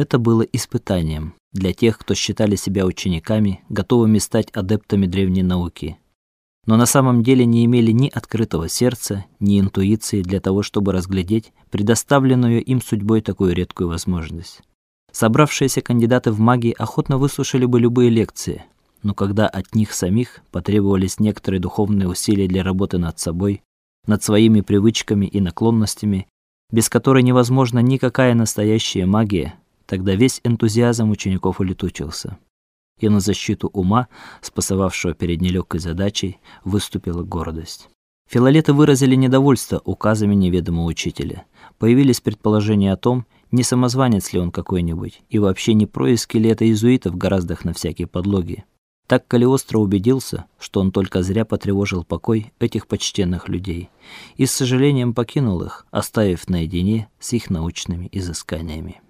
Это было испытанием для тех, кто считали себя учениками, готовыми стать адептами древней науки, но на самом деле не имели ни открытого сердца, ни интуиции для того, чтобы разглядеть предоставленную им судьбой такую редкую возможность. Собравшиеся кандидаты в магии охотно выслушали бы любые лекции, но когда от них самих потребовались некоторые духовные усилия для работы над собой, над своими привычками и наклонностями, без которой невозможна никакая настоящая магия, тогда весь энтузиазм учеников улетучился и на защиту ума, спасавшего перед нелегкой задачей, выступила гордость. Филолеты выразили недовольство указами неведомого учителя. Появились предположения о том, не самозванец ли он какой-нибудь, и вообще не происки ли это иезуитов гораздо на всякие подлоги. Так Калиостро убедился, что он только зря потревожил покой этих почтенных людей, и с сожалением покинул их, оставив наедине с их научными изысканиями.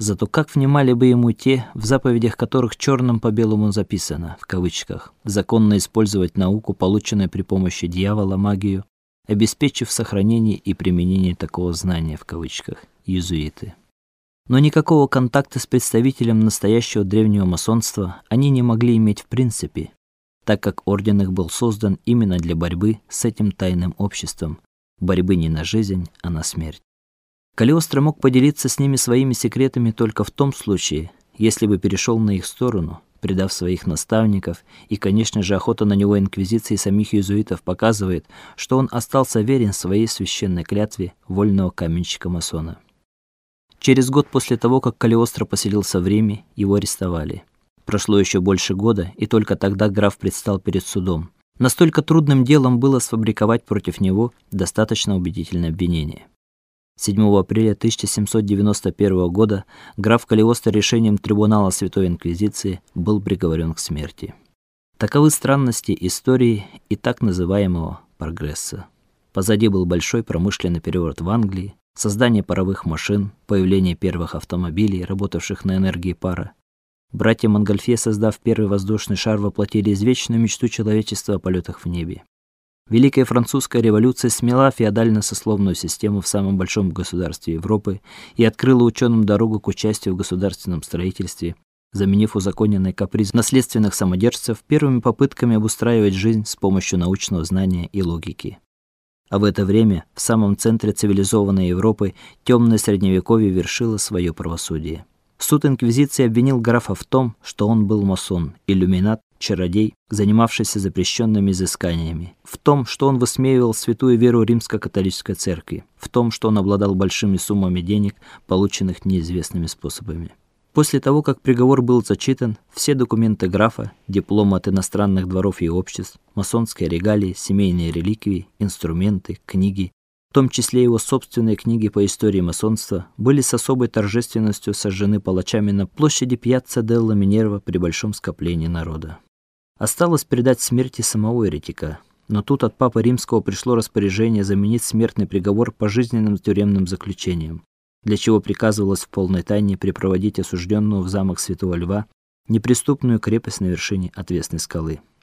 Зато как внимали бы ему те, в заповедях которых черным по белому записано, в кавычках, законно использовать науку, полученную при помощи дьявола, магию, обеспечив сохранение и применение такого знания, в кавычках, иезуиты. Но никакого контакта с представителем настоящего древнего масонства они не могли иметь в принципе, так как орден их был создан именно для борьбы с этим тайным обществом, борьбы не на жизнь, а на смерть. Калиостро мог поделиться с ними своими секретами только в том случае, если бы перешел на их сторону, предав своих наставников, и, конечно же, охота на него инквизиции самих иезуитов показывает, что он остался верен своей священной клятве вольного каменщика-масона. Через год после того, как Калиостро поселился в Риме, его арестовали. Прошло еще больше года, и только тогда граф предстал перед судом. Настолько трудным делом было сфабриковать против него достаточно убедительное обвинение. 7 апреля 1791 года граф Калиостро решением трибунала Святой Инквизиции был приговорен к смерти. Таковы странности истории и так называемого прогресса. Позади был большой промышленный переворот в Англии, создание паровых машин, появление первых автомобилей, работавших на энергии пара. Братья Монгольфье, создав первый воздушный шар, воплотили извечную мечту человечества о полетах в небе. Великая французская революция смела феодально-сословную систему в самом большом государстве Европы и открыла ученым дорогу к участию в государственном строительстве, заменив узаконенный каприз наследственных самодержцев первыми попытками обустраивать жизнь с помощью научного знания и логики. А в это время в самом центре цивилизованной Европы темное средневековье вершило свое правосудие. Суд инквизиции обвинил графа в том, что он был масон, иллюминат чародей, занимавшийся запрещенными изысканиями, в том, что он высмеивал святую веру римско-католической церкви, в том, что он обладал большими суммами денег, полученных неизвестными способами. После того, как приговор был зачитан, все документы графа, дипломы от иностранных дворов и обществ, масонские регалии, семейные реликвии, инструменты, книги, в том числе его собственные книги по истории масонства, были с особой торжественностью сожжены палачами на площади Пьяцца делла Минерва при большом скоплении народа. Осталось передать смерти самого еретика, но тут от папы Римского пришло распоряжение заменить смертный приговор пожизненным тюремным заключением, для чего приказывалось в полной тайне припроводить осужденного в замок Святого Льва, неприступную крепость на вершине отвесной скалы.